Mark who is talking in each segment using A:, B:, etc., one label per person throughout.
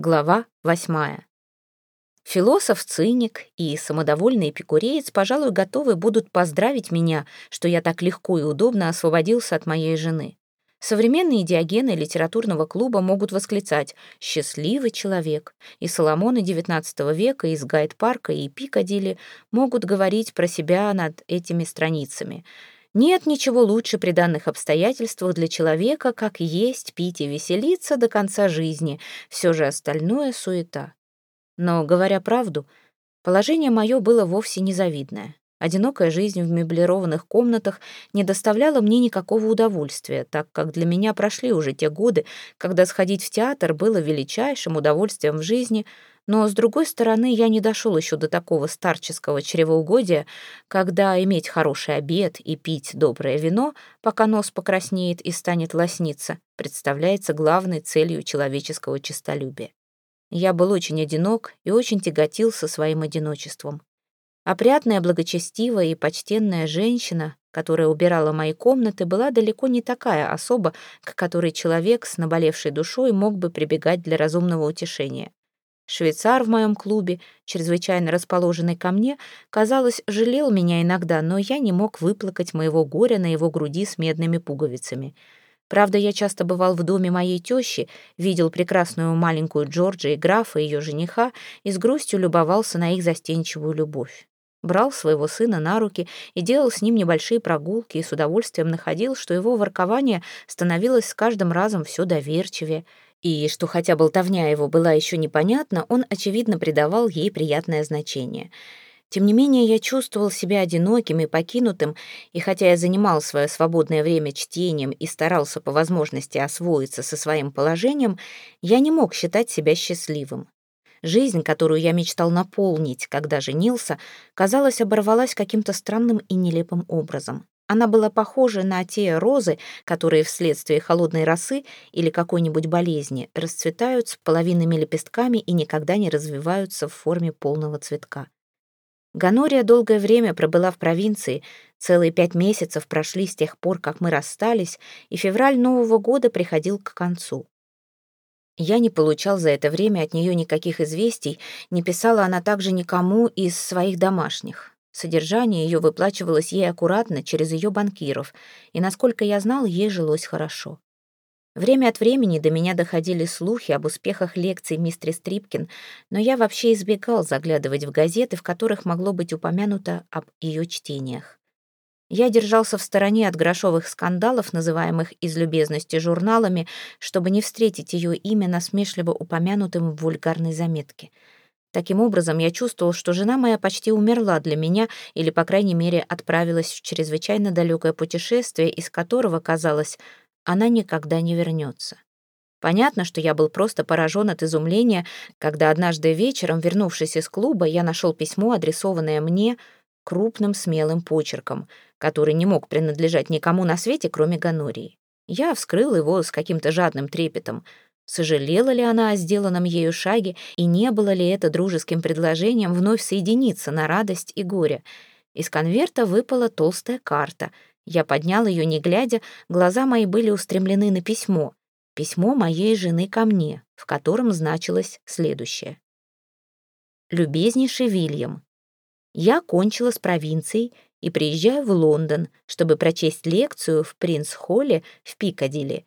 A: Глава восьмая. Философ-циник и самодовольный эпикуреец, пожалуй, готовы будут поздравить меня, что я так легко и удобно освободился от моей жены. Современные диагены литературного клуба могут восклицать «счастливый человек», и Соломоны XIX века из Гайд-парка и Пикадилли могут говорить про себя над этими страницами — нет ничего лучше при данных обстоятельствах для человека, как есть, пить и веселиться до конца жизни. Все же остальное — суета. Но, говоря правду, положение мое было вовсе незавидное. Одинокая жизнь в меблированных комнатах не доставляла мне никакого удовольствия, так как для меня прошли уже те годы, когда сходить в театр было величайшим удовольствием в жизни, но, с другой стороны, я не дошел еще до такого старческого чревоугодия, когда иметь хороший обед и пить доброе вино, пока нос покраснеет и станет лосниться, представляется главной целью человеческого честолюбия. Я был очень одинок и очень тяготился своим одиночеством. Опрятная, благочестивая и почтенная женщина, которая убирала мои комнаты, была далеко не такая особа, к которой человек с наболевшей душой мог бы прибегать для разумного утешения. Швейцар в моем клубе, чрезвычайно расположенный ко мне, казалось, жалел меня иногда, но я не мог выплакать моего горя на его груди с медными пуговицами. Правда, я часто бывал в доме моей тещи, видел прекрасную маленькую Джорджи и графа, ее жениха, и с грустью любовался на их застенчивую любовь. Брал своего сына на руки и делал с ним небольшие прогулки, и с удовольствием находил, что его воркование становилось с каждым разом все доверчивее — и что хотя болтовня его была еще непонятна, он, очевидно, придавал ей приятное значение. Тем не менее, я чувствовал себя одиноким и покинутым, и хотя я занимал свое свободное время чтением и старался по возможности освоиться со своим положением, я не мог считать себя счастливым. Жизнь, которую я мечтал наполнить, когда женился, казалось, оборвалась каким-то странным и нелепым образом. Она была похожа на те розы, которые вследствие холодной росы или какой-нибудь болезни расцветают с половинными лепестками и никогда не развиваются в форме полного цветка. Ганория долгое время пробыла в провинции, целые пять месяцев прошли с тех пор, как мы расстались, и февраль Нового года приходил к концу. Я не получал за это время от нее никаких известий, не писала она также никому из своих домашних. Содержание ее выплачивалось ей аккуратно через ее банкиров, и, насколько я знал, ей жилось хорошо. Время от времени до меня доходили слухи об успехах лекций мистер Стрипкин, но я вообще избегал заглядывать в газеты, в которых могло быть упомянуто об ее чтениях. Я держался в стороне от грошовых скандалов, называемых из любезности журналами, чтобы не встретить ее имя насмешливо упомянутым в вульгарной заметке — Таким образом, я чувствовал, что жена моя почти умерла для меня или, по крайней мере, отправилась в чрезвычайно далекое путешествие, из которого, казалось, она никогда не вернется. Понятно, что я был просто поражен от изумления, когда однажды вечером, вернувшись из клуба, я нашел письмо, адресованное мне крупным смелым почерком, который не мог принадлежать никому на свете, кроме Ганории. Я вскрыл его с каким-то жадным трепетом — Сожалела ли она о сделанном ею шаге, и не было ли это дружеским предложением вновь соединиться на радость и горе? Из конверта выпала толстая карта. Я поднял ее, не глядя, глаза мои были устремлены на письмо. Письмо моей жены ко мне, в котором значилось следующее. «Любезнейший Вильям, я кончила с провинцией и приезжаю в Лондон, чтобы прочесть лекцию в Принц-Холле в Пикадилли.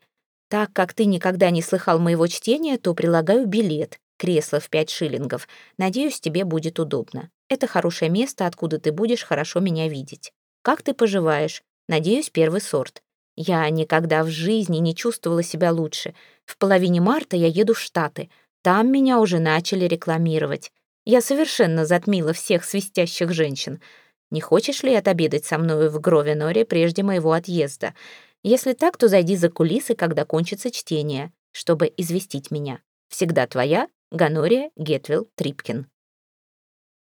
A: Так как ты никогда не слыхал моего чтения, то прилагаю билет, кресло в пять шиллингов. Надеюсь, тебе будет удобно. Это хорошее место, откуда ты будешь хорошо меня видеть. Как ты поживаешь? Надеюсь, первый сорт. Я никогда в жизни не чувствовала себя лучше. В половине марта я еду в Штаты. Там меня уже начали рекламировать. Я совершенно затмила всех свистящих женщин. Не хочешь ли отобедать со мною в Гровеноре прежде моего отъезда? Если так, то зайди за кулисы, когда кончится чтение, чтобы известить меня. Всегда твоя Ганория Гетвилл Трипкин.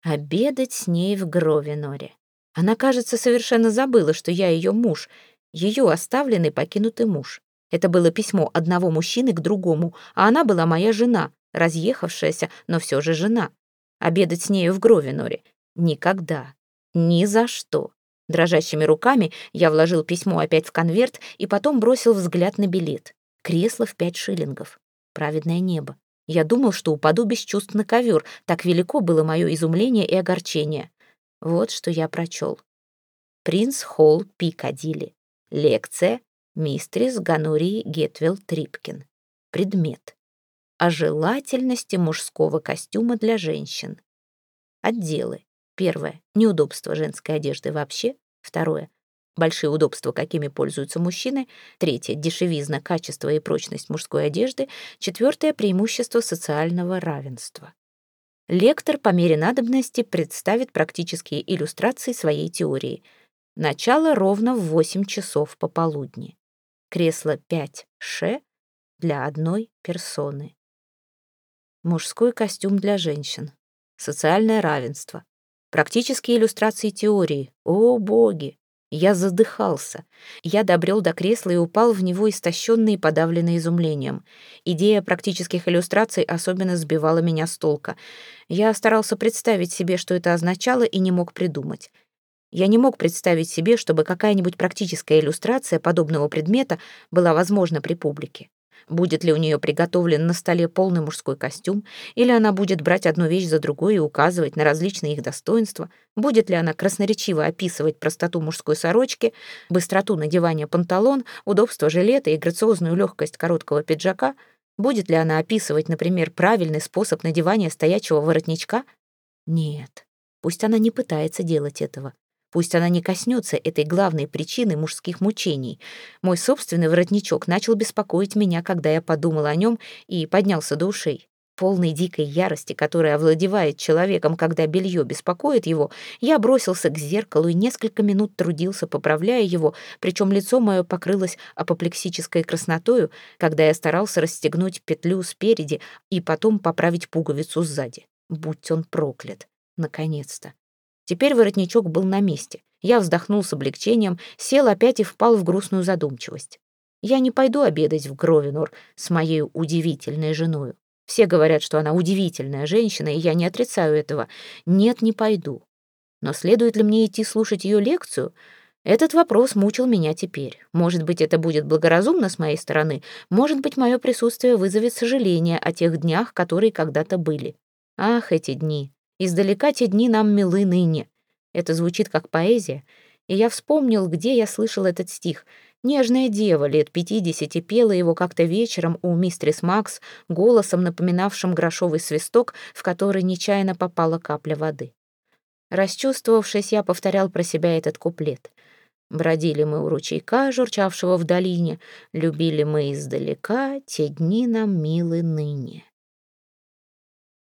A: Обедать с ней в Гровеноре. Она, кажется, совершенно забыла, что я ее муж, ее оставленный покинутый муж. Это было письмо одного мужчины к другому, а она была моя жена, разъехавшаяся, но все же жена. Обедать с нею в Гровеноре. Никогда. Ни за что. Дрожащими руками я вложил письмо опять в конверт и потом бросил взгляд на билет. Кресло в пять шиллингов. Праведное небо. Я думал, что упаду без чувств на ковер, так велико было мое изумление и огорчение. Вот что я прочел. Принц Холл Пикадилли. Лекция Мистрис Ганурии Гетвелл Трипкин. Предмет. О желательности мужского костюма для женщин. Отделы. Первое. Неудобство женской одежды вообще. Второе. Большие удобства, какими пользуются мужчины. Третье. Дешевизна, качество и прочность мужской одежды. Четвертое. Преимущество социального равенства. Лектор по мере надобности представит практические иллюстрации своей теории. Начало ровно в 8 часов пополудни. Кресло 5Ш для одной персоны. Мужской костюм для женщин. Социальное равенство. Практические иллюстрации теории. О, боги! Я задыхался. Я добрел до кресла и упал в него истощенный и подавленный изумлением. Идея практических иллюстраций особенно сбивала меня с толка. Я старался представить себе, что это означало, и не мог придумать. Я не мог представить себе, чтобы какая-нибудь практическая иллюстрация подобного предмета была возможна при публике. Будет ли у нее приготовлен на столе полный мужской костюм, или она будет брать одну вещь за другой и указывать на различные их достоинства, будет ли она красноречиво описывать простоту мужской сорочки, быстроту надевания панталон, удобство жилета и грациозную легкость короткого пиджака, будет ли она описывать, например, правильный способ надевания стоячего воротничка? Нет, пусть она не пытается делать этого. Пусть она не коснется этой главной причины мужских мучений. Мой собственный воротничок начал беспокоить меня, когда я подумал о нем и поднялся до ушей. Полной дикой ярости, которая овладевает человеком, когда белье беспокоит его, я бросился к зеркалу и несколько минут трудился, поправляя его, причем лицо мое покрылось апоплексической краснотою, когда я старался расстегнуть петлю спереди и потом поправить пуговицу сзади. Будь он проклят. Наконец-то. Теперь воротничок был на месте. Я вздохнул с облегчением, сел опять и впал в грустную задумчивость. Я не пойду обедать в Гровенор с моей удивительной женой. Все говорят, что она удивительная женщина, и я не отрицаю этого. Нет, не пойду. Но следует ли мне идти слушать ее лекцию? Этот вопрос мучил меня теперь. Может быть, это будет благоразумно с моей стороны, может быть, мое присутствие вызовет сожаление о тех днях, которые когда-то были. Ах, эти дни! Издалека те дни нам милы ныне. Это звучит как поэзия, и я вспомнил, где я слышал этот стих. Нежная дева лет пятидесяти пела его как-то вечером у мистрис Макс голосом, напоминавшим грошовый свисток, в который нечаянно попала капля воды. Расчувствовавшись, я повторял про себя этот куплет. Бродили мы у ручейка, журчавшего в долине, любили мы издалека, те дни нам милы ныне.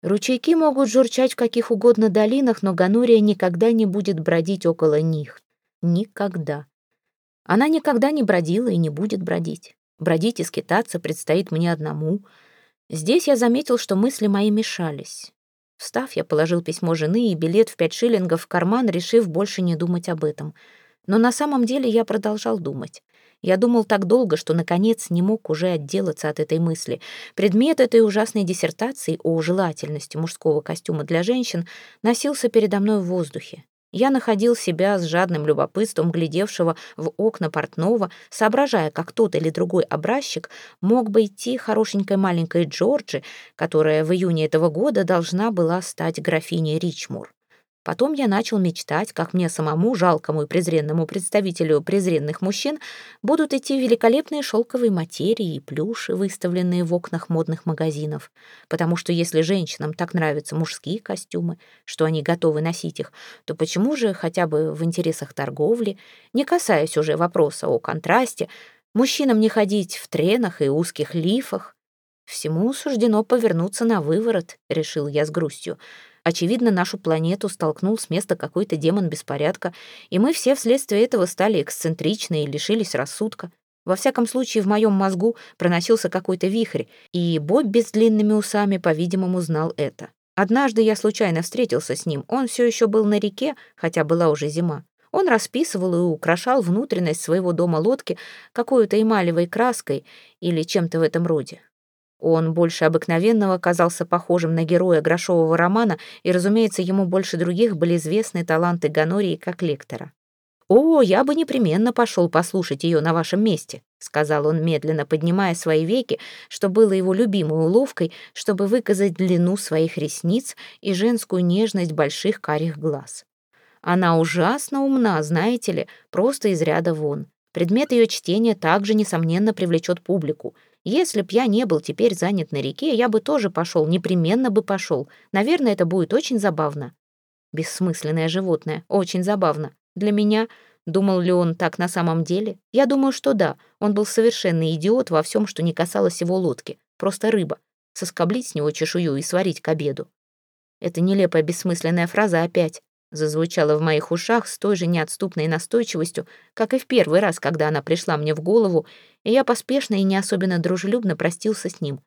A: Ручейки могут журчать в каких угодно долинах, но Ганурия никогда не будет бродить около них. Никогда. Она никогда не бродила и не будет бродить. Бродить и скитаться предстоит мне одному. Здесь я заметил, что мысли мои мешались. Встав, я положил письмо жены и билет в пять шиллингов в карман, решив больше не думать об этом. Но на самом деле я продолжал думать. Я думал так долго, что, наконец, не мог уже отделаться от этой мысли. Предмет этой ужасной диссертации о желательности мужского костюма для женщин носился передо мной в воздухе. Я находил себя с жадным любопытством, глядевшего в окна портного, соображая, как тот или другой образчик мог бы идти хорошенькой маленькой Джорджи, которая в июне этого года должна была стать графиней Ричмур. Потом я начал мечтать, как мне самому, жалкому и презренному представителю презренных мужчин, будут идти великолепные шелковые материи и плюши, выставленные в окнах модных магазинов. Потому что если женщинам так нравятся мужские костюмы, что они готовы носить их, то почему же хотя бы в интересах торговли, не касаясь уже вопроса о контрасте, мужчинам не ходить в тренах и узких лифах? Всему суждено повернуться на выворот, решил я с грустью. Очевидно, нашу планету столкнул с места какой-то демон беспорядка, и мы все вследствие этого стали эксцентричны и лишились рассудка. Во всяком случае, в моем мозгу проносился какой-то вихрь, и Бобби с длинными усами, по-видимому, знал это. Однажды я случайно встретился с ним. Он все еще был на реке, хотя была уже зима. Он расписывал и украшал внутренность своего дома лодки какой-то эмалевой краской или чем-то в этом роде. Он больше обыкновенного казался похожим на героя грошового романа, и, разумеется, ему больше других были известны таланты Ганории как лектора. «О, я бы непременно пошел послушать ее на вашем месте», сказал он, медленно поднимая свои веки, что было его любимой уловкой, чтобы выказать длину своих ресниц и женскую нежность больших карих глаз. Она ужасно умна, знаете ли, просто из ряда вон. Предмет ее чтения также, несомненно, привлечет публику. Если б я не был теперь занят на реке, я бы тоже пошел, непременно бы пошел. Наверное, это будет очень забавно. Бессмысленное животное, очень забавно. Для меня, думал ли он так на самом деле? Я думаю, что да. Он был совершенный идиот во всем, что не касалось его лодки. Просто рыба. Соскоблить с него чешую и сварить к обеду. Эта нелепая бессмысленная фраза опять зазвучала в моих ушах с той же неотступной настойчивостью, как и в первый раз, когда она пришла мне в голову, и я поспешно и не особенно дружелюбно простился с ним.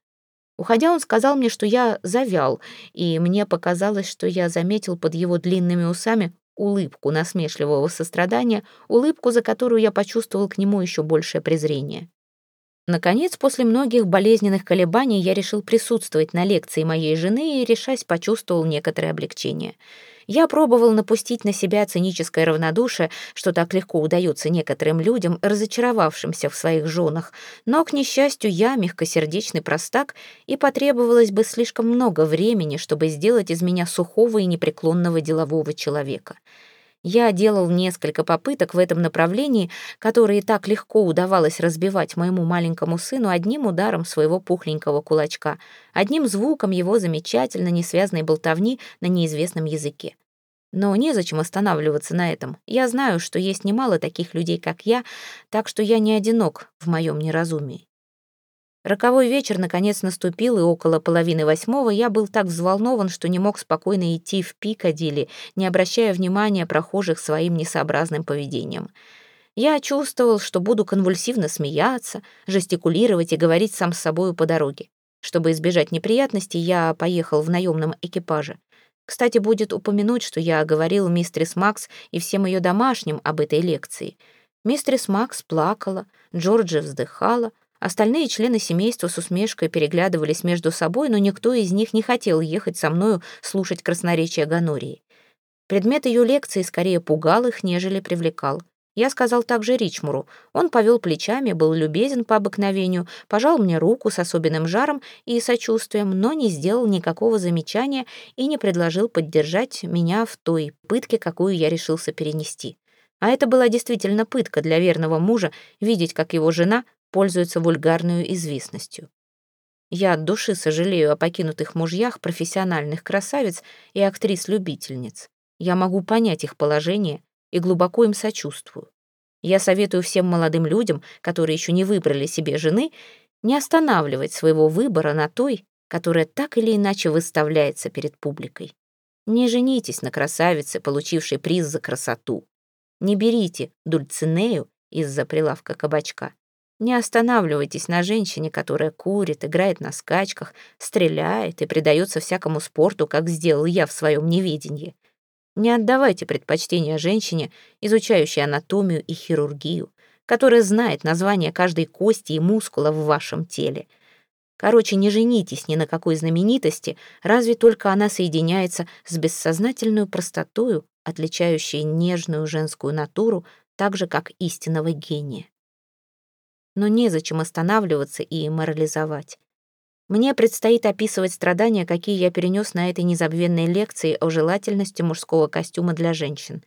A: Уходя, он сказал мне, что я завял, и мне показалось, что я заметил под его длинными усами улыбку насмешливого сострадания, улыбку, за которую я почувствовал к нему еще большее презрение. Наконец, после многих болезненных колебаний я решил присутствовать на лекции моей жены и, решась, почувствовал некоторое облегчение — я пробовал напустить на себя циническое равнодушие, что так легко удается некоторым людям, разочаровавшимся в своих женах, но, к несчастью, я мягкосердечный простак, и потребовалось бы слишком много времени, чтобы сделать из меня сухого и непреклонного делового человека. Я делал несколько попыток в этом направлении, которые так легко удавалось разбивать моему маленькому сыну одним ударом своего пухленького кулачка, одним звуком его замечательно несвязной болтовни на неизвестном языке. Но незачем останавливаться на этом. Я знаю, что есть немало таких людей, как я, так что я не одинок в моем неразумии. Роковой вечер наконец наступил, и около половины восьмого я был так взволнован, что не мог спокойно идти в Пикадилли, не обращая внимания прохожих своим несообразным поведением. Я чувствовал, что буду конвульсивно смеяться, жестикулировать и говорить сам с собою по дороге. Чтобы избежать неприятностей, я поехал в наемном экипаже. Кстати, будет упомянуть, что я говорил мистерис Макс и всем ее домашним об этой лекции. Мистерис Макс плакала, Джорджи вздыхала, Остальные члены семейства с усмешкой переглядывались между собой, но никто из них не хотел ехать со мною слушать красноречие Ганории. Предмет ее лекции скорее пугал их, нежели привлекал. Я сказал также Ричмуру. Он повел плечами, был любезен по обыкновению, пожал мне руку с особенным жаром и сочувствием, но не сделал никакого замечания и не предложил поддержать меня в той пытке, какую я решился перенести. А это была действительно пытка для верного мужа видеть, как его жена пользуются вульгарной известностью. Я от души сожалею о покинутых мужьях профессиональных красавиц и актрис-любительниц. Я могу понять их положение и глубоко им сочувствую. Я советую всем молодым людям, которые еще не выбрали себе жены, не останавливать своего выбора на той, которая так или иначе выставляется перед публикой. Не женитесь на красавице, получившей приз за красоту. Не берите дульцинею из-за прилавка кабачка. Не останавливайтесь на женщине, которая курит, играет на скачках, стреляет и предается всякому спорту, как сделал я в своем неведении. Не отдавайте предпочтение женщине, изучающей анатомию и хирургию, которая знает название каждой кости и мускула в вашем теле. Короче, не женитесь ни на какой знаменитости, разве только она соединяется с бессознательной простотою, отличающей нежную женскую натуру, так же, как истинного гения но незачем останавливаться и морализовать. Мне предстоит описывать страдания, какие я перенес на этой незабвенной лекции о желательности мужского костюма для женщин.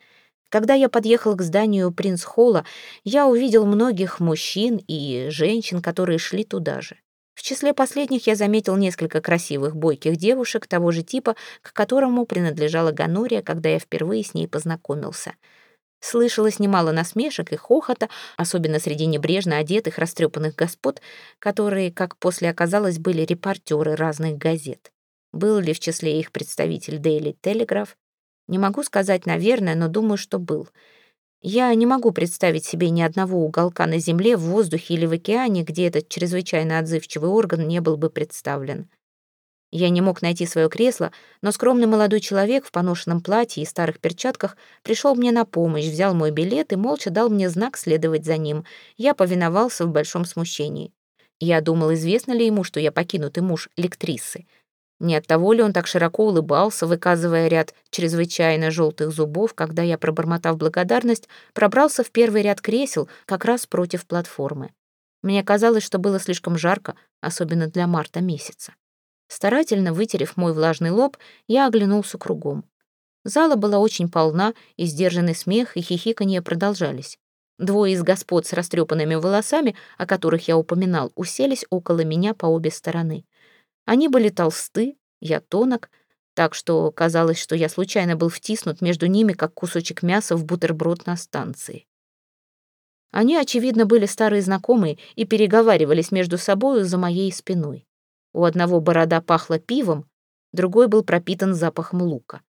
A: Когда я подъехал к зданию Принц-Холла, я увидел многих мужчин и женщин, которые шли туда же. В числе последних я заметил несколько красивых бойких девушек того же типа, к которому принадлежала Ганория, когда я впервые с ней познакомился — Слышалось немало насмешек и хохота, особенно среди небрежно одетых, растрепанных господ, которые, как после оказалось, были репортеры разных газет. Был ли в числе их представитель Daily Telegraph? Не могу сказать, наверное, но думаю, что был. Я не могу представить себе ни одного уголка на Земле, в воздухе или в океане, где этот чрезвычайно отзывчивый орган не был бы представлен. Я не мог найти свое кресло, но скромный молодой человек в поношенном платье и старых перчатках пришел мне на помощь, взял мой билет и молча дал мне знак следовать за ним. Я повиновался в большом смущении. Я думал, известно ли ему, что я покинутый муж лектрисы. Не от того ли он так широко улыбался, выказывая ряд чрезвычайно желтых зубов, когда я, пробормотав благодарность, пробрался в первый ряд кресел, как раз против платформы. Мне казалось, что было слишком жарко, особенно для марта месяца. Старательно вытерев мой влажный лоб, я оглянулся кругом. Зала была очень полна, и сдержанный смех и хихиканье продолжались. Двое из господ с растрепанными волосами, о которых я упоминал, уселись около меня по обе стороны. Они были толсты, я тонок, так что казалось, что я случайно был втиснут между ними, как кусочек мяса в бутерброд на станции. Они, очевидно, были старые знакомые и переговаривались между собою за моей спиной. У одного борода пахла пивом, другой был пропитан запахом лука.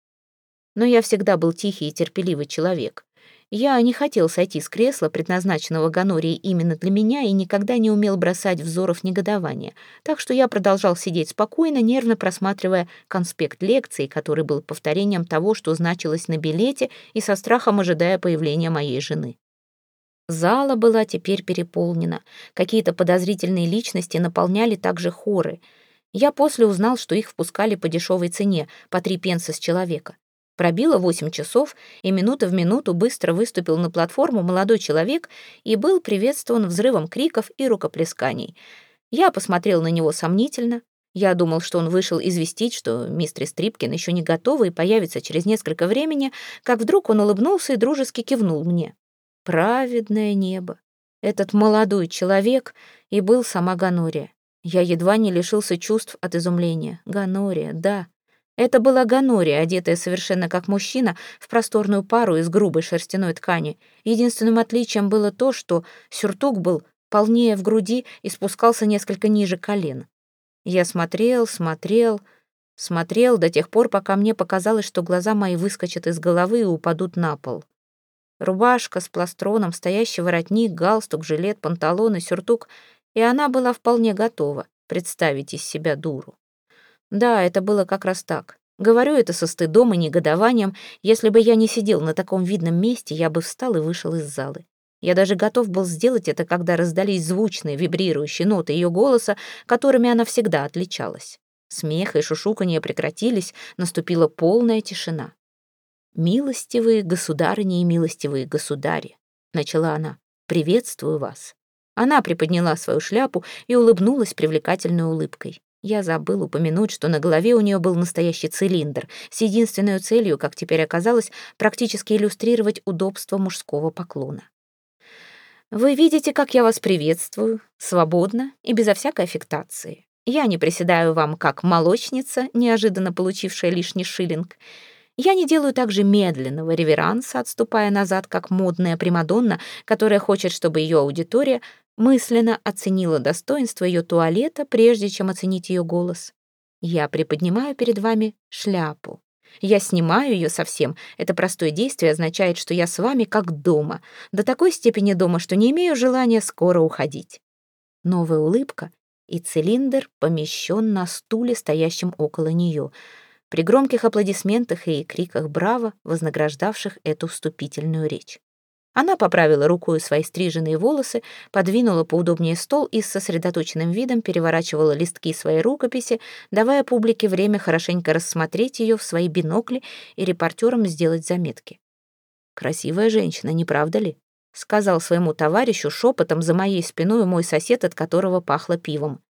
A: Но я всегда был тихий и терпеливый человек. Я не хотел сойти с кресла, предназначенного Ганории именно для меня, и никогда не умел бросать взоров негодования, так что я продолжал сидеть спокойно, нервно просматривая конспект лекции, который был повторением того, что значилось на билете, и со страхом ожидая появления моей жены. Зала была теперь переполнена. Какие-то подозрительные личности наполняли также хоры. Я после узнал, что их впускали по дешевой цене, по три пенса с человека. Пробило восемь часов, и минута в минуту быстро выступил на платформу молодой человек и был приветствован взрывом криков и рукоплесканий. Я посмотрел на него сомнительно. Я думал, что он вышел известить, что мистер Стрипкин еще не готова и появится через несколько времени, как вдруг он улыбнулся и дружески кивнул мне. Праведное небо. Этот молодой человек и был сама Ганория. Я едва не лишился чувств от изумления. Ганория, да. Это была Ганория, одетая совершенно как мужчина, в просторную пару из грубой шерстяной ткани. Единственным отличием было то, что сюртук был полнее в груди и спускался несколько ниже колен. Я смотрел, смотрел, смотрел до тех пор, пока мне показалось, что глаза мои выскочат из головы и упадут на пол. Рубашка с пластроном, стоящий воротник, галстук, жилет, панталоны, сюртук, и она была вполне готова представить из себя дуру. Да, это было как раз так. Говорю это со стыдом и негодованием. Если бы я не сидел на таком видном месте, я бы встал и вышел из залы. Я даже готов был сделать это, когда раздались звучные, вибрирующие ноты ее голоса, которыми она всегда отличалась. Смех и шушуканье прекратились, наступила полная тишина. «Милостивые государыни и милостивые государи», — начала она, — «приветствую вас». Она приподняла свою шляпу и улыбнулась привлекательной улыбкой. Я забыл упомянуть, что на голове у нее был настоящий цилиндр, с единственной целью, как теперь оказалось, практически иллюстрировать удобство мужского поклона. «Вы видите, как я вас приветствую, свободно и безо всякой аффектации. Я не приседаю вам как молочница, неожиданно получившая лишний шиллинг. Я не делаю также медленного реверанса, отступая назад, как модная примадонна, которая хочет, чтобы ее аудитория мысленно оценила достоинство ее туалета, прежде чем оценить ее голос. Я приподнимаю перед вами шляпу. Я снимаю ее совсем. Это простое действие означает, что я с вами как дома. До такой степени дома, что не имею желания скоро уходить. Новая улыбка, и цилиндр помещен на стуле, стоящем около нее, при громких аплодисментах и криках «Браво!», вознаграждавших эту вступительную речь. Она поправила рукой свои стриженные волосы, подвинула поудобнее стол и с сосредоточенным видом переворачивала листки своей рукописи, давая публике время хорошенько рассмотреть ее в свои бинокли и репортерам сделать заметки. «Красивая женщина, не правда ли?» — сказал своему товарищу шепотом за моей спиной мой сосед, от которого пахло пивом.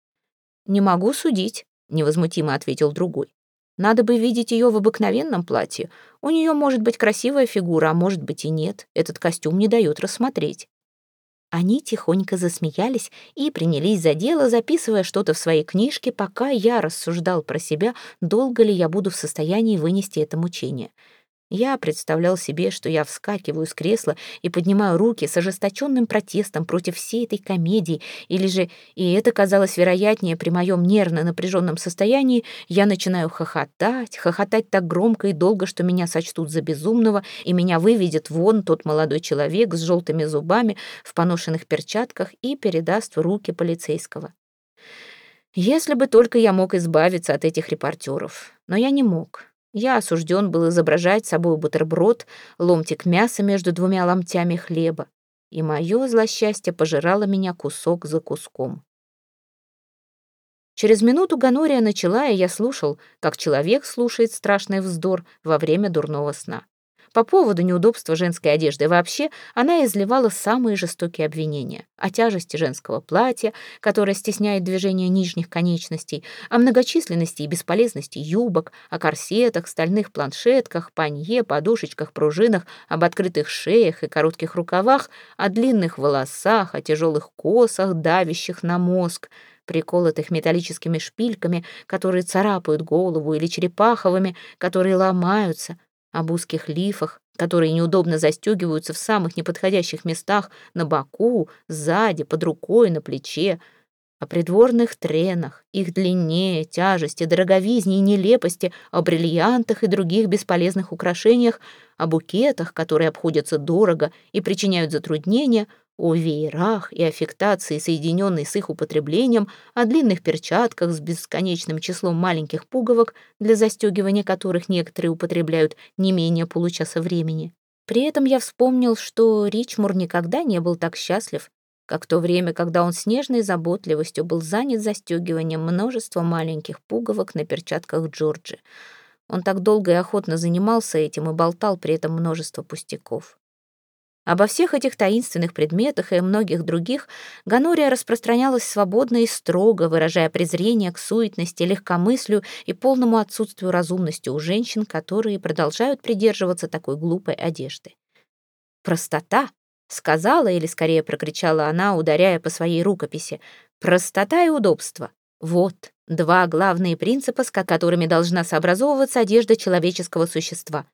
A: «Не могу судить», — невозмутимо ответил другой. Надо бы видеть ее в обыкновенном платье. У нее может быть красивая фигура, а может быть и нет. Этот костюм не дает рассмотреть. Они тихонько засмеялись и принялись за дело, записывая что-то в своей книжке, пока я рассуждал про себя, долго ли я буду в состоянии вынести это мучение. Я представлял себе, что я вскакиваю с кресла и поднимаю руки с ожесточенным протестом против всей этой комедии, или же, и это казалось вероятнее при моем нервно напряженном состоянии, я начинаю хохотать, хохотать так громко и долго, что меня сочтут за безумного, и меня выведет вон тот молодой человек с желтыми зубами в поношенных перчатках и передаст в руки полицейского. Если бы только я мог избавиться от этих репортеров, но я не мог. Я осужден был изображать собой бутерброд, ломтик мяса между двумя ломтями хлеба, и мое злосчастье пожирало меня кусок за куском. Через минуту Ганория начала, и я слушал, как человек слушает страшный вздор во время дурного сна. По поводу неудобства женской одежды. Вообще она изливала самые жестокие обвинения. О тяжести женского платья, которое стесняет движение нижних конечностей, о многочисленности и бесполезности юбок, о корсетах, стальных планшетках, панье, подушечках, пружинах, об открытых шеях и коротких рукавах, о длинных волосах, о тяжелых косах, давящих на мозг, приколотых металлическими шпильками, которые царапают голову, или черепаховыми, которые ломаются, об узких лифах, которые неудобно застегиваются в самых неподходящих местах на боку, сзади, под рукой, на плече, о придворных тренах, их длине, тяжести, дороговизне и нелепости, о бриллиантах и других бесполезных украшениях, о букетах, которые обходятся дорого и причиняют затруднения, о веерах и аффектации, соединенной с их употреблением, о длинных перчатках с бесконечным числом маленьких пуговок, для застегивания которых некоторые употребляют не менее получаса времени. При этом я вспомнил, что Ричмур никогда не был так счастлив, как то время, когда он с нежной заботливостью был занят застегиванием множества маленьких пуговок на перчатках Джорджи. Он так долго и охотно занимался этим и болтал при этом множество пустяков. Обо всех этих таинственных предметах и многих других Ганория распространялась свободно и строго, выражая презрение к суетности, легкомыслию и полному отсутствию разумности у женщин, которые продолжают придерживаться такой глупой одежды. «Простота!» — сказала или скорее прокричала она, ударяя по своей рукописи. «Простота и удобство. Вот два главные принципа, с которыми должна сообразовываться одежда человеческого существа.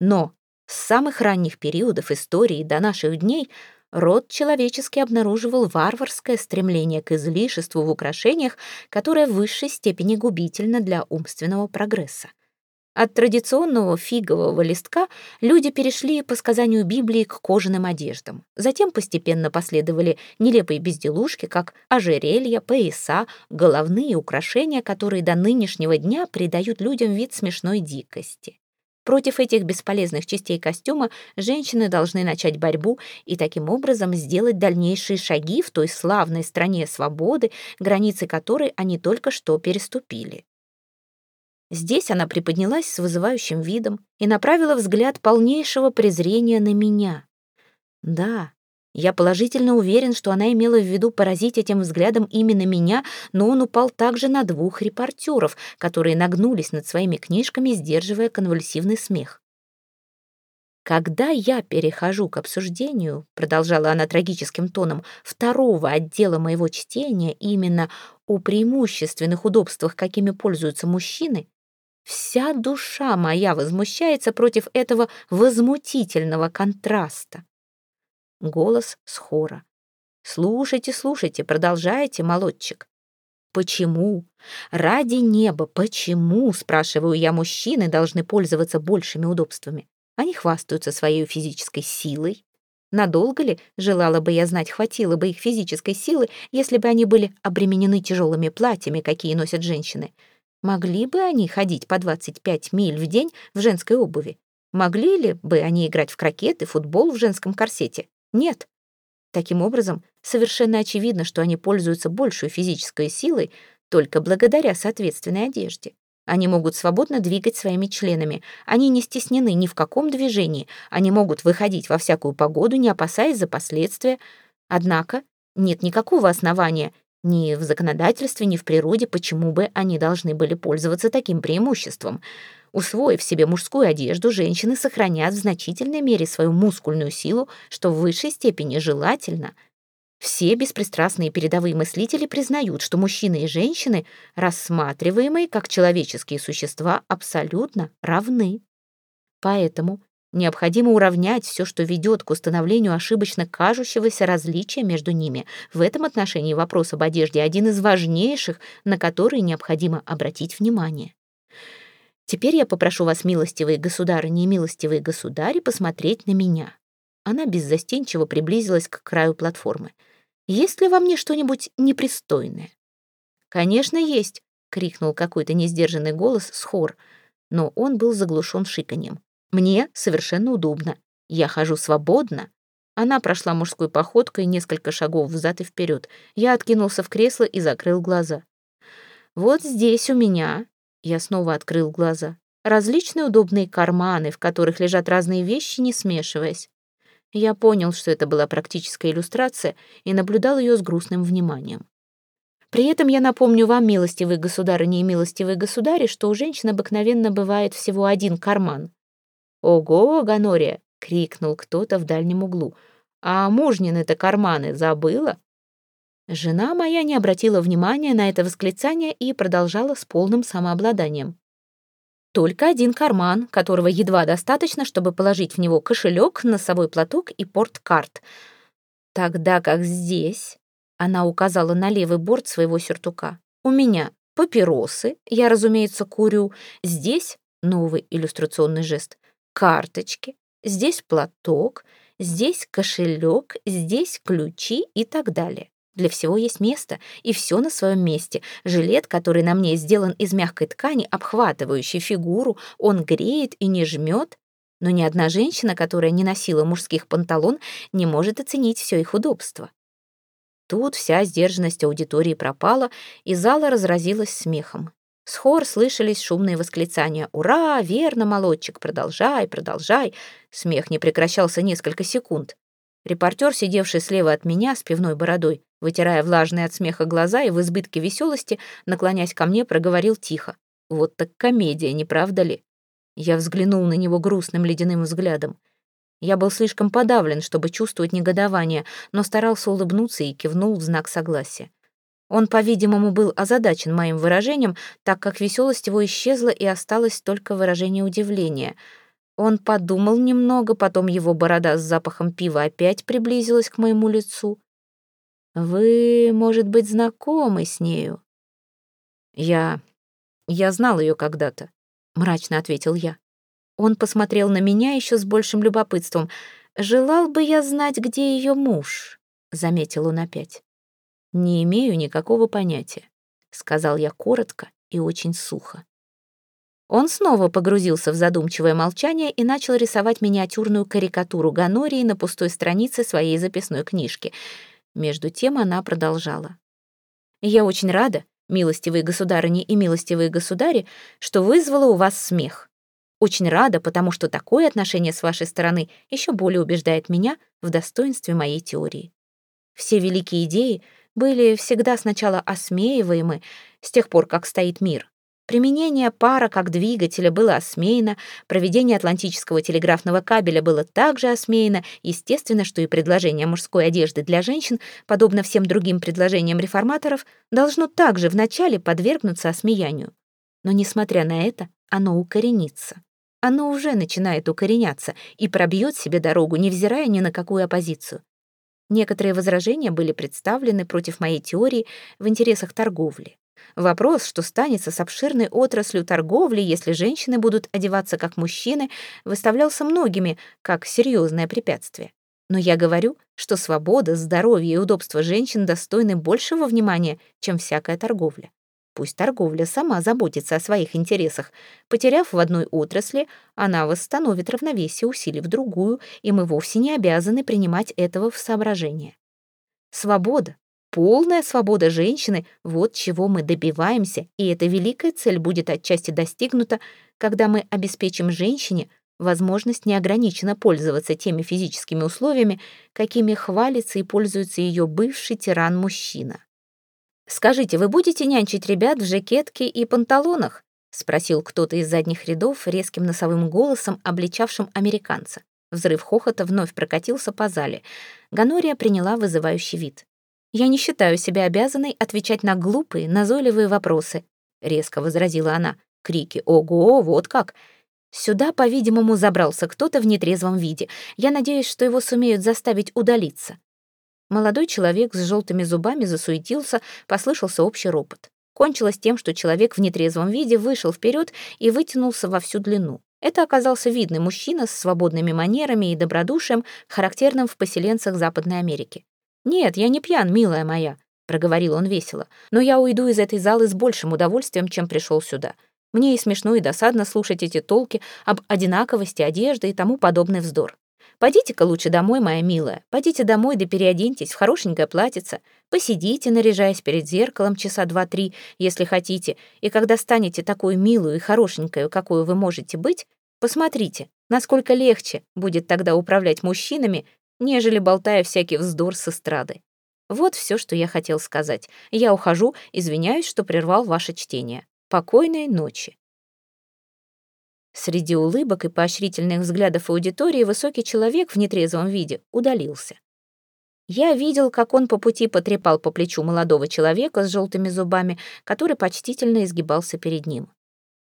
A: Но с самых ранних периодов истории до наших дней род человеческий обнаруживал варварское стремление к излишеству в украшениях, которое в высшей степени губительно для умственного прогресса. От традиционного фигового листка люди перешли по сказанию Библии к кожаным одеждам. Затем постепенно последовали нелепые безделушки, как ожерелья, пояса, головные украшения, которые до нынешнего дня придают людям вид смешной дикости. Против этих бесполезных частей костюма женщины должны начать борьбу и таким образом сделать дальнейшие шаги в той славной стране свободы, границы которой они только что переступили. Здесь она приподнялась с вызывающим видом и направила взгляд полнейшего презрения на меня. Да, я положительно уверен, что она имела в виду поразить этим взглядом именно меня, но он упал также на двух репортеров, которые нагнулись над своими книжками, сдерживая конвульсивный смех. «Когда я перехожу к обсуждению», — продолжала она трагическим тоном, «второго отдела моего чтения, именно о преимущественных удобствах, какими пользуются мужчины, вся душа моя возмущается против этого возмутительного контраста. Голос с хора. «Слушайте, слушайте, продолжайте, молодчик». «Почему? Ради неба, почему, спрашиваю я, мужчины должны пользоваться большими удобствами? Они хвастаются своей физической силой. Надолго ли, желала бы я знать, хватило бы их физической силы, если бы они были обременены тяжелыми платьями, какие носят женщины? Могли бы они ходить по 25 миль в день в женской обуви? Могли ли бы они играть в крокет и футбол в женском корсете? Нет. Таким образом, совершенно очевидно, что они пользуются большей физической силой только благодаря соответственной одежде. Они могут свободно двигать своими членами. Они не стеснены ни в каком движении. Они могут выходить во всякую погоду, не опасаясь за последствия. Однако нет никакого основания ни в законодательстве, ни в природе, почему бы они должны были пользоваться таким преимуществом. Усвоив себе мужскую одежду, женщины сохранят в значительной мере свою мускульную силу, что в высшей степени желательно. Все беспристрастные передовые мыслители признают, что мужчины и женщины, рассматриваемые как человеческие существа, абсолютно равны. Поэтому необходимо уравнять все, что ведет к установлению ошибочно кажущегося различия между ними. В этом отношении вопрос об одежде один из важнейших, на который необходимо обратить внимание. Теперь я попрошу вас, милостивые государыни и милостивые государи, посмотреть на меня». Она беззастенчиво приблизилась к краю платформы. «Есть ли во мне что-нибудь непристойное?» «Конечно, есть», — крикнул какой-то несдержанный голос с хор, но он был заглушен шиканьем. «Мне совершенно удобно. Я хожу свободно». Она прошла мужской походкой несколько шагов взад и вперед. Я откинулся в кресло и закрыл глаза. Вот здесь у меня, я снова открыл глаза, различные удобные карманы, в которых лежат разные вещи, не смешиваясь. Я понял, что это была практическая иллюстрация, и наблюдал ее с грустным вниманием. При этом я напомню вам, милостивые государыни и милостивые государи, что у женщин обыкновенно бывает всего один карман. «Ого, Ганория!» — крикнул кто-то в дальнем углу. «А мужнины-то карманы забыла?» Жена моя не обратила внимания на это восклицание и продолжала с полным самообладанием. Только один карман, которого едва достаточно, чтобы положить в него кошелек, носовой платок и порткарт. Тогда как здесь, она указала на левый борт своего сюртука, у меня папиросы, я, разумеется, курю, здесь новый иллюстрационный жест, карточки, здесь платок, здесь кошелек, здесь ключи и так далее. Для всего есть место, и все на своем месте. Жилет, который на мне сделан из мягкой ткани, обхватывающий фигуру, он греет и не жмет. Но ни одна женщина, которая не носила мужских панталон, не может оценить все их удобство. Тут вся сдержанность аудитории пропала, и зала разразилась смехом. С хор слышались шумные восклицания «Ура! Верно, молодчик! Продолжай, продолжай!» Смех не прекращался несколько секунд. Репортер, сидевший слева от меня с пивной бородой, вытирая влажные от смеха глаза и в избытке веселости, наклонясь ко мне, проговорил тихо. «Вот так комедия, не правда ли?» Я взглянул на него грустным ледяным взглядом. Я был слишком подавлен, чтобы чувствовать негодование, но старался улыбнуться и кивнул в знак согласия. Он, по-видимому, был озадачен моим выражением, так как веселость его исчезла и осталось только выражение удивления — он подумал немного, потом его борода с запахом пива опять приблизилась к моему лицу. «Вы, может быть, знакомы с нею?» «Я... я знал ее когда-то», — мрачно ответил я. Он посмотрел на меня еще с большим любопытством. «Желал бы я знать, где ее муж», — заметил он опять. «Не имею никакого понятия», — сказал я коротко и очень сухо. Он снова погрузился в задумчивое молчание и начал рисовать миниатюрную карикатуру Ганории на пустой странице своей записной книжки. Между тем она продолжала. «Я очень рада, милостивые государыни и милостивые государи, что вызвала у вас смех. Очень рада, потому что такое отношение с вашей стороны еще более убеждает меня в достоинстве моей теории. Все великие идеи были всегда сначала осмеиваемы с тех пор, как стоит мир. Применение пара как двигателя было осмеяно, проведение атлантического телеграфного кабеля было также осмеяно, естественно, что и предложение мужской одежды для женщин, подобно всем другим предложениям реформаторов, должно также вначале подвергнуться осмеянию. Но, несмотря на это, оно укоренится. Оно уже начинает укореняться и пробьет себе дорогу, невзирая ни на какую оппозицию. Некоторые возражения были представлены против моей теории в интересах торговли. Вопрос, что станется с обширной отраслью торговли, если женщины будут одеваться как мужчины, выставлялся многими как серьезное препятствие. Но я говорю, что свобода, здоровье и удобство женщин достойны большего внимания, чем всякая торговля. Пусть торговля сама заботится о своих интересах. Потеряв в одной отрасли, она восстановит равновесие, усилив другую, и мы вовсе не обязаны принимать этого в соображение. Свобода, Полная свобода женщины — вот чего мы добиваемся, и эта великая цель будет отчасти достигнута, когда мы обеспечим женщине возможность неограниченно пользоваться теми физическими условиями, какими хвалится и пользуется ее бывший тиран-мужчина. «Скажите, вы будете нянчить ребят в жакетке и панталонах?» — спросил кто-то из задних рядов резким носовым голосом, обличавшим американца. Взрыв хохота вновь прокатился по зале. Ганория приняла вызывающий вид. «Я не считаю себя обязанной отвечать на глупые, назойливые вопросы», — резко возразила она. Крики «Ого, вот как!» Сюда, по-видимому, забрался кто-то в нетрезвом виде. Я надеюсь, что его сумеют заставить удалиться. Молодой человек с желтыми зубами засуетился, послышался общий ропот. Кончилось тем, что человек в нетрезвом виде вышел вперед и вытянулся во всю длину. Это оказался видный мужчина с свободными манерами и добродушием, характерным в поселенцах Западной Америки. «Нет, я не пьян, милая моя», — проговорил он весело, «но я уйду из этой залы с большим удовольствием, чем пришел сюда. Мне и смешно, и досадно слушать эти толки об одинаковости одежды и тому подобный вздор. Пойдите-ка лучше домой, моя милая. Пойдите домой да переоденьтесь в хорошенькое платьице. Посидите, наряжаясь перед зеркалом часа два-три, если хотите, и когда станете такой милую и хорошенькую, какую вы можете быть, посмотрите, насколько легче будет тогда управлять мужчинами, нежели болтая всякий вздор с эстрады. Вот все, что я хотел сказать. Я ухожу, извиняюсь, что прервал ваше чтение. Покойной ночи. Среди улыбок и поощрительных взглядов аудитории высокий человек в нетрезвом виде удалился. Я видел, как он по пути потрепал по плечу молодого человека с желтыми зубами, который почтительно изгибался перед ним.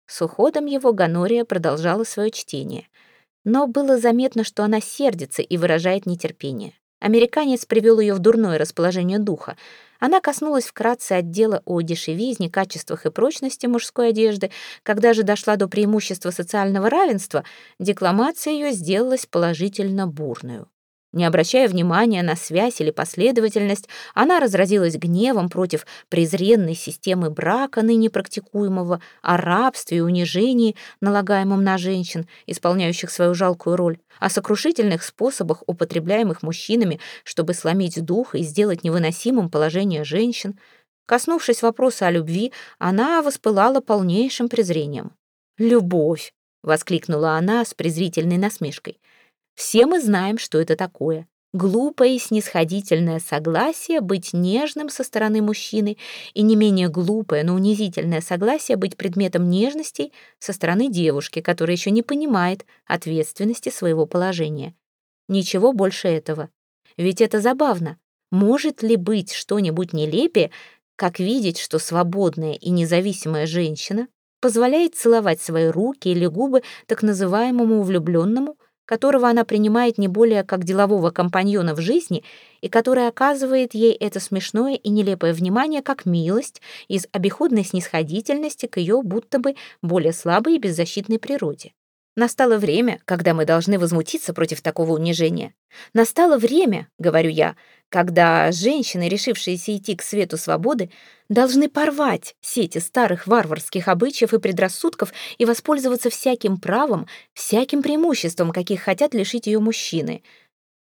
A: С уходом его Ганория продолжала свое чтение. Но было заметно, что она сердится и выражает нетерпение. Американец привел ее в дурное расположение духа. Она коснулась вкратце отдела о дешевизне, качествах и прочности мужской одежды. Когда же дошла до преимущества социального равенства, декламация ее сделалась положительно бурную. Не обращая внимания на связь или последовательность, она разразилась гневом против презренной системы брака, ныне практикуемого, о рабстве и унижении, налагаемом на женщин, исполняющих свою жалкую роль, о сокрушительных способах, употребляемых мужчинами, чтобы сломить дух и сделать невыносимым положение женщин. Коснувшись вопроса о любви, она воспылала полнейшим презрением. «Любовь!» — воскликнула она с презрительной насмешкой — все мы знаем, что это такое. Глупое и снисходительное согласие быть нежным со стороны мужчины и не менее глупое, но унизительное согласие быть предметом нежностей со стороны девушки, которая еще не понимает ответственности своего положения. Ничего больше этого. Ведь это забавно. Может ли быть что-нибудь нелепее, как видеть, что свободная и независимая женщина позволяет целовать свои руки или губы так называемому влюбленному, которого она принимает не более как делового компаньона в жизни и который оказывает ей это смешное и нелепое внимание как милость из обиходной снисходительности к ее будто бы более слабой и беззащитной природе. Настало время, когда мы должны возмутиться против такого унижения. Настало время, говорю я, когда женщины, решившиеся идти к свету свободы, должны порвать сети старых варварских обычаев и предрассудков и воспользоваться всяким правом, всяким преимуществом, каких хотят лишить ее мужчины —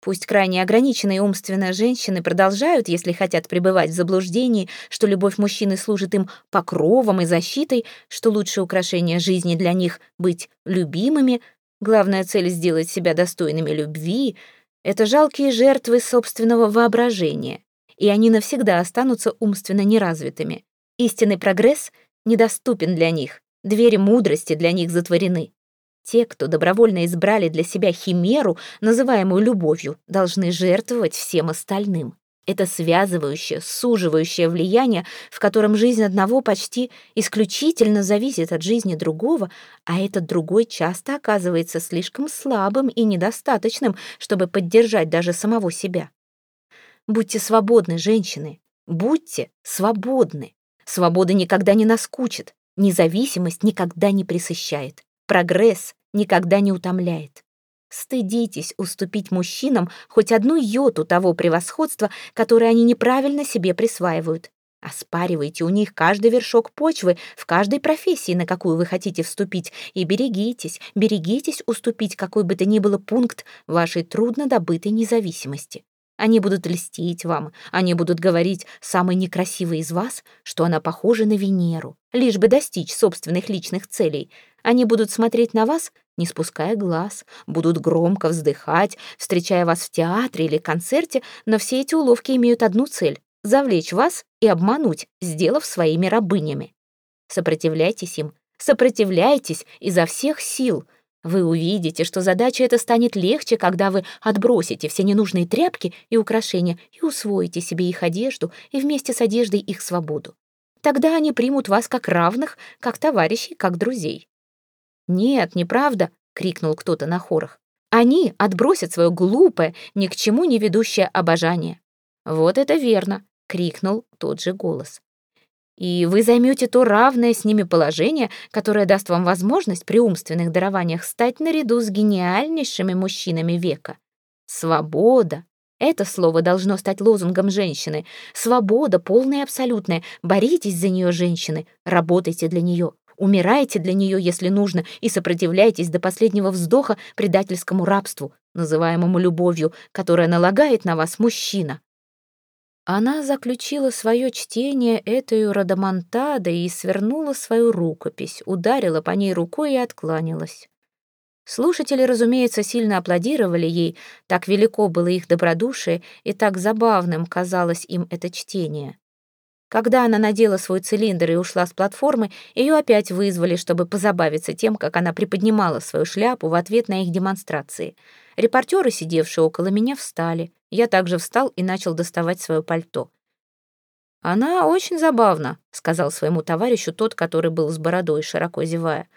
A: Пусть крайне ограниченные умственно женщины продолжают, если хотят пребывать в заблуждении, что любовь мужчины служит им покровом и защитой, что лучшее украшение жизни для них — быть любимыми, главная цель — сделать себя достойными любви — это жалкие жертвы собственного воображения, и они навсегда останутся умственно неразвитыми. Истинный прогресс недоступен для них, двери мудрости для них затворены. Те, кто добровольно избрали для себя химеру, называемую любовью, должны жертвовать всем остальным. Это связывающее, суживающее влияние, в котором жизнь одного почти исключительно зависит от жизни другого, а этот другой часто оказывается слишком слабым и недостаточным, чтобы поддержать даже самого себя. Будьте свободны, женщины, будьте свободны. Свобода никогда не наскучит, независимость никогда не присыщает. Прогресс никогда не утомляет. Стыдитесь уступить мужчинам хоть одну йоту того превосходства, которое они неправильно себе присваивают. Оспаривайте у них каждый вершок почвы в каждой профессии, на какую вы хотите вступить, и берегитесь, берегитесь уступить какой бы то ни было пункт вашей трудно добытой независимости. Они будут льстить вам, они будут говорить самой некрасивой из вас, что она похожа на Венеру, лишь бы достичь собственных личных целей. Они будут смотреть на вас, не спуская глаз, будут громко вздыхать, встречая вас в театре или концерте, но все эти уловки имеют одну цель — завлечь вас и обмануть, сделав своими рабынями. Сопротивляйтесь им, сопротивляйтесь изо всех сил — вы увидите, что задача эта станет легче, когда вы отбросите все ненужные тряпки и украшения и усвоите себе их одежду и вместе с одеждой их свободу. Тогда они примут вас как равных, как товарищей, как друзей. «Нет, неправда!» — крикнул кто-то на хорах. «Они отбросят свое глупое, ни к чему не ведущее обожание». «Вот это верно!» — крикнул тот же голос и вы займете то равное с ними положение, которое даст вам возможность при умственных дарованиях стать наряду с гениальнейшими мужчинами века. Свобода. Это слово должно стать лозунгом женщины. Свобода, полная и абсолютная. Боритесь за нее, женщины. Работайте для нее. Умирайте для нее, если нужно, и сопротивляйтесь до последнего вздоха предательскому рабству. называемому любовью, которая налагает на вас мужчина. Она заключила свое чтение этой родомонтадой и свернула свою рукопись, ударила по ней рукой и откланялась. Слушатели, разумеется, сильно аплодировали ей, так велико было их добродушие и так забавным казалось им это чтение. Когда она надела свой цилиндр и ушла с платформы, ее опять вызвали, чтобы позабавиться тем, как она приподнимала свою шляпу в ответ на их демонстрации. Репортеры, сидевшие около меня, встали. Я также встал и начал доставать свое пальто. «Она очень забавна», — сказал своему товарищу тот, который был с бородой, широко зевая.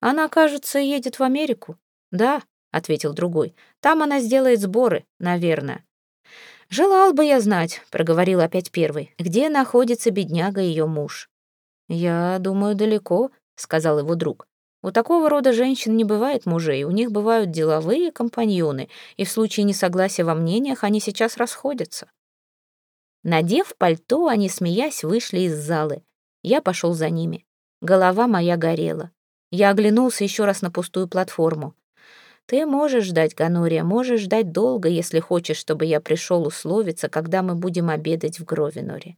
A: «Она, кажется, едет в Америку». «Да», — ответил другой. «Там она сделает сборы, наверное». «Желал бы я знать», — проговорил опять первый, «где находится бедняга ее муж». «Я думаю, далеко», — сказал его друг. У такого рода женщин не бывает мужей, у них бывают деловые компаньоны, и в случае несогласия во мнениях они сейчас расходятся. Надев пальто, они, смеясь, вышли из залы. Я пошел за ними. Голова моя горела. Я оглянулся еще раз на пустую платформу. Ты можешь ждать, Ганория, можешь ждать долго, если хочешь, чтобы я пришел условиться, когда мы будем обедать в Гровиноре.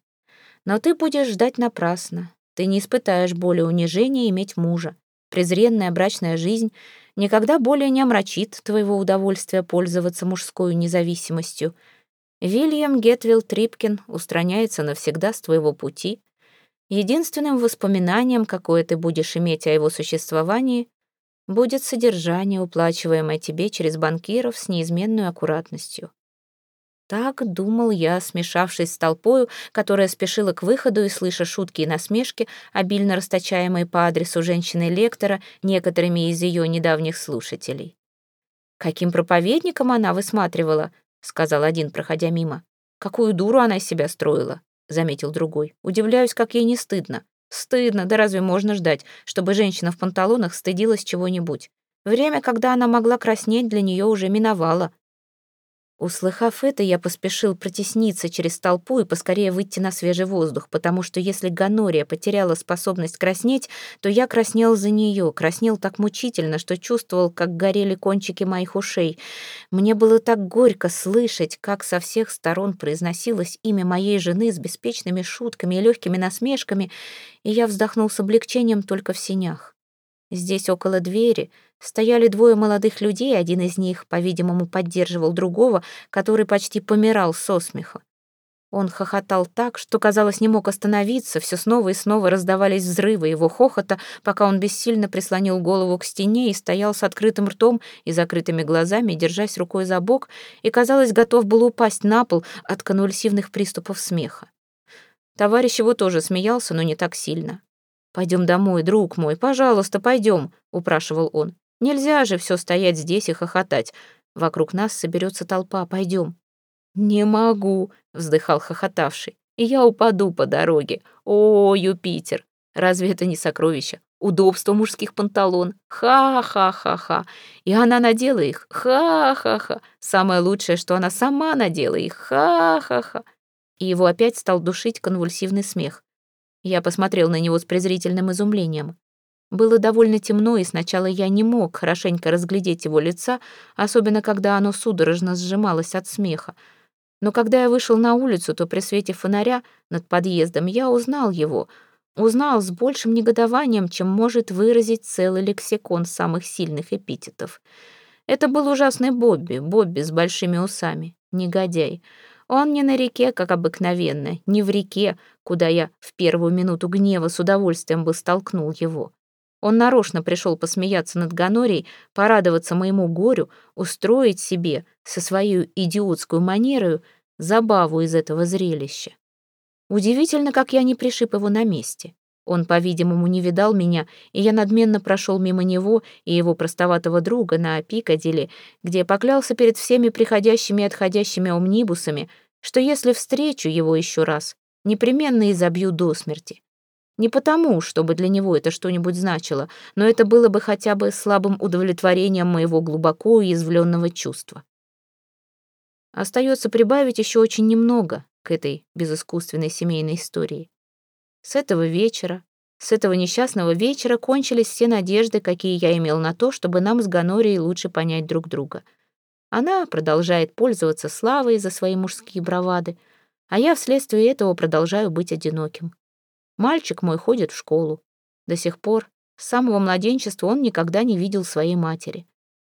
A: Но ты будешь ждать напрасно. Ты не испытаешь боли унижения иметь мужа презренная брачная жизнь никогда более не омрачит твоего удовольствия пользоваться мужской независимостью. Вильям Гетвилл Трипкин устраняется навсегда с твоего пути. Единственным воспоминанием, какое ты будешь иметь о его существовании, будет содержание, уплачиваемое тебе через банкиров с неизменной аккуратностью. Так думал я, смешавшись с толпою, которая спешила к выходу и слыша шутки и насмешки, обильно расточаемые по адресу женщины-лектора некоторыми из ее недавних слушателей. «Каким проповедником она высматривала?» — сказал один, проходя мимо. «Какую дуру она из себя строила?» — заметил другой. «Удивляюсь, как ей не стыдно». «Стыдно, да разве можно ждать, чтобы женщина в панталонах стыдилась чего-нибудь? Время, когда она могла краснеть, для нее уже миновало. Услыхав это, я поспешил протесниться через толпу и поскорее выйти на свежий воздух, потому что если Ганория потеряла способность краснеть, то я краснел за нее, краснел так мучительно, что чувствовал, как горели кончики моих ушей. Мне было так горько слышать, как со всех сторон произносилось имя моей жены с беспечными шутками и легкими насмешками, и я вздохнул с облегчением только в синях. Здесь, около двери, стояли двое молодых людей, один из них, по-видимому, поддерживал другого, который почти помирал со смеха. Он хохотал так, что, казалось, не мог остановиться, все снова и снова раздавались взрывы его хохота, пока он бессильно прислонил голову к стене и стоял с открытым ртом и закрытыми глазами, держась рукой за бок, и, казалось, готов был упасть на пол от конвульсивных приступов смеха. Товарищ его тоже смеялся, но не так сильно. «Пойдем домой, друг мой, пожалуйста, пойдем», — упрашивал он. «Нельзя же все стоять здесь и хохотать. Вокруг нас соберется толпа, пойдем». «Не могу», — вздыхал хохотавший. «И я упаду по дороге. О, Юпитер! Разве это не сокровище? Удобство мужских панталон. Ха-ха-ха-ха. И она надела их. Ха-ха-ха. Самое лучшее, что она сама надела их. Ха-ха-ха». И его опять стал душить конвульсивный смех. Я посмотрел на него с презрительным изумлением. Было довольно темно, и сначала я не мог хорошенько разглядеть его лица, особенно когда оно судорожно сжималось от смеха. Но когда я вышел на улицу, то при свете фонаря над подъездом я узнал его, узнал с большим негодованием, чем может выразить целый лексикон самых сильных эпитетов. Это был ужасный Бобби, Бобби с большими усами, негодяй. Он не на реке, как обыкновенно, не в реке, куда я в первую минуту гнева с удовольствием бы столкнул его. Он нарочно пришел посмеяться над Ганорией, порадоваться моему горю, устроить себе со своей идиотской манерою забаву из этого зрелища. Удивительно, как я не пришиб его на месте. Он, по-видимому, не видал меня, и я надменно прошел мимо него и его простоватого друга на Пикадилли, где поклялся перед всеми приходящими и отходящими омнибусами, что если встречу его еще раз, непременно изобью до смерти. Не потому, чтобы для него это что-нибудь значило, но это было бы хотя бы слабым удовлетворением моего глубоко уязвленного чувства. Остается прибавить еще очень немного к этой безыскусственной семейной истории. С этого вечера, с этого несчастного вечера кончились все надежды, какие я имел на то, чтобы нам с Ганорией лучше понять друг друга. Она продолжает пользоваться славой за свои мужские бравады, а я вследствие этого продолжаю быть одиноким. Мальчик мой ходит в школу. До сих пор, с самого младенчества, он никогда не видел своей матери.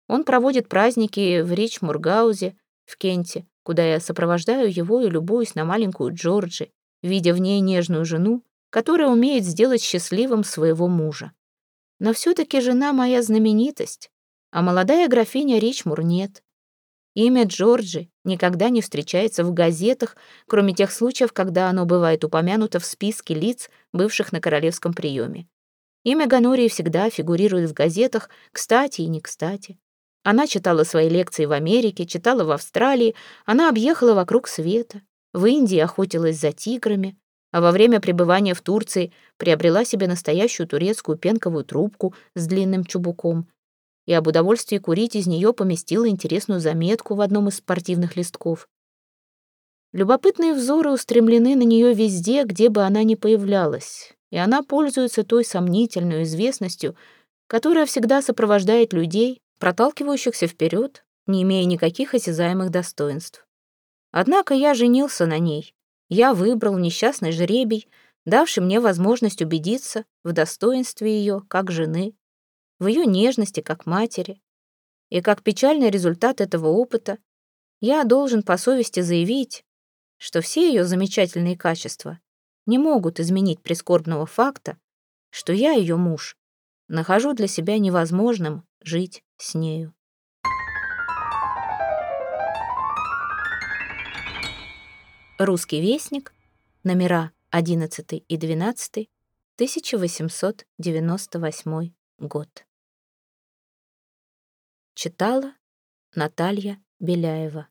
A: Он проводит праздники в Ричмургаузе, в Кенте, куда я сопровождаю его и любуюсь на маленькую Джорджи, видя в ней нежную жену, которая умеет сделать счастливым своего мужа. Но все-таки жена моя знаменитость, а молодая графиня Ричмур нет. Имя Джорджи никогда не встречается в газетах, кроме тех случаев, когда оно бывает упомянуто в списке лиц, бывших на королевском приеме. Имя Ганории всегда фигурирует в газетах, кстати и не кстати. Она читала свои лекции в Америке, читала в Австралии, она объехала вокруг света, в Индии охотилась за тиграми, а во время пребывания в Турции приобрела себе настоящую турецкую пенковую трубку с длинным чубуком и об удовольствии курить из нее поместила интересную заметку в одном из спортивных листков. Любопытные взоры устремлены на нее везде, где бы она ни появлялась, и она пользуется той сомнительной известностью, которая всегда сопровождает людей, проталкивающихся вперед, не имея никаких осязаемых достоинств. Однако я женился на ней. Я выбрал несчастный жребий, давший мне возможность убедиться в достоинстве ее как жены, в ее нежности как матери. И как печальный результат этого опыта я должен по совести заявить, что все ее замечательные качества не могут изменить прискорбного факта, что я, ее муж, нахожу для себя невозможным жить с нею. Русский вестник, номера 11 и 12, 1898 год. Читала Наталья Беляева.